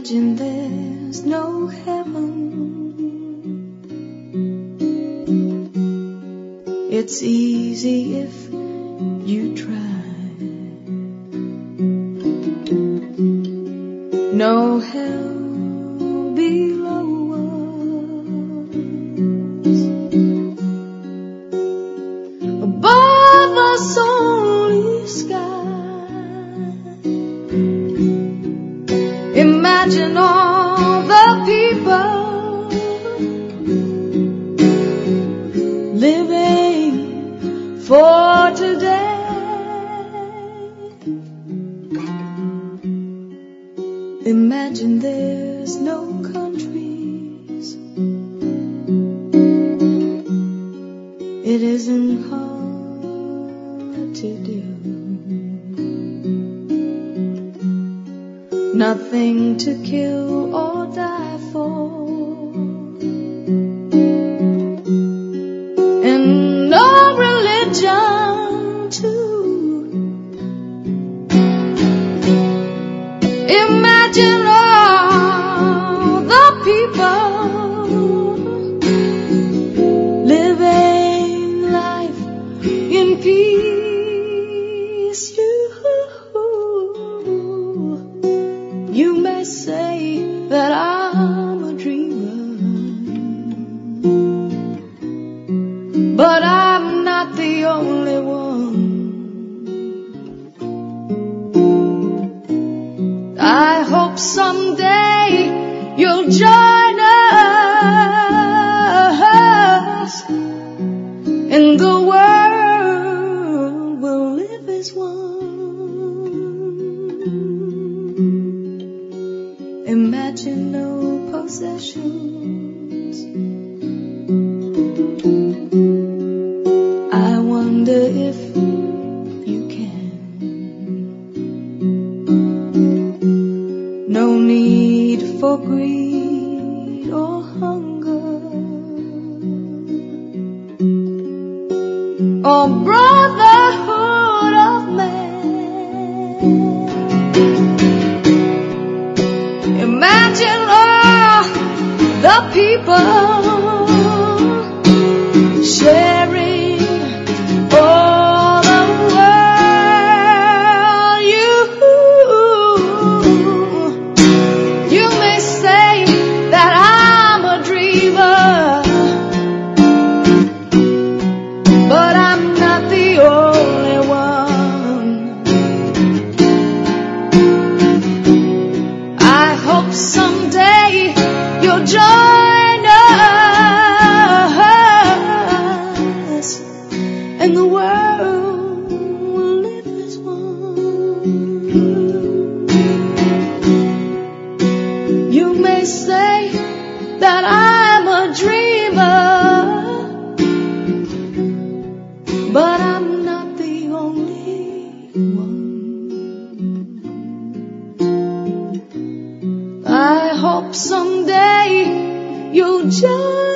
Imagine there's no heaven. It's easy if you try. No hell Imagine all the people living for today. Imagine there's no countries. It isn't hard to do. Nothing to kill or die for. And no religion too. Imagine all the people that I'm a dreamer, but I'm not the only one. I hope someday you'll join no possessions. I wonder if you can. No need for greed people sharing all the world. You, you may say that I'm a dreamer, but I'm not the only one. I hope someday you'll join may say that I'm a dreamer, but I'm not the only one. I hope someday you'll join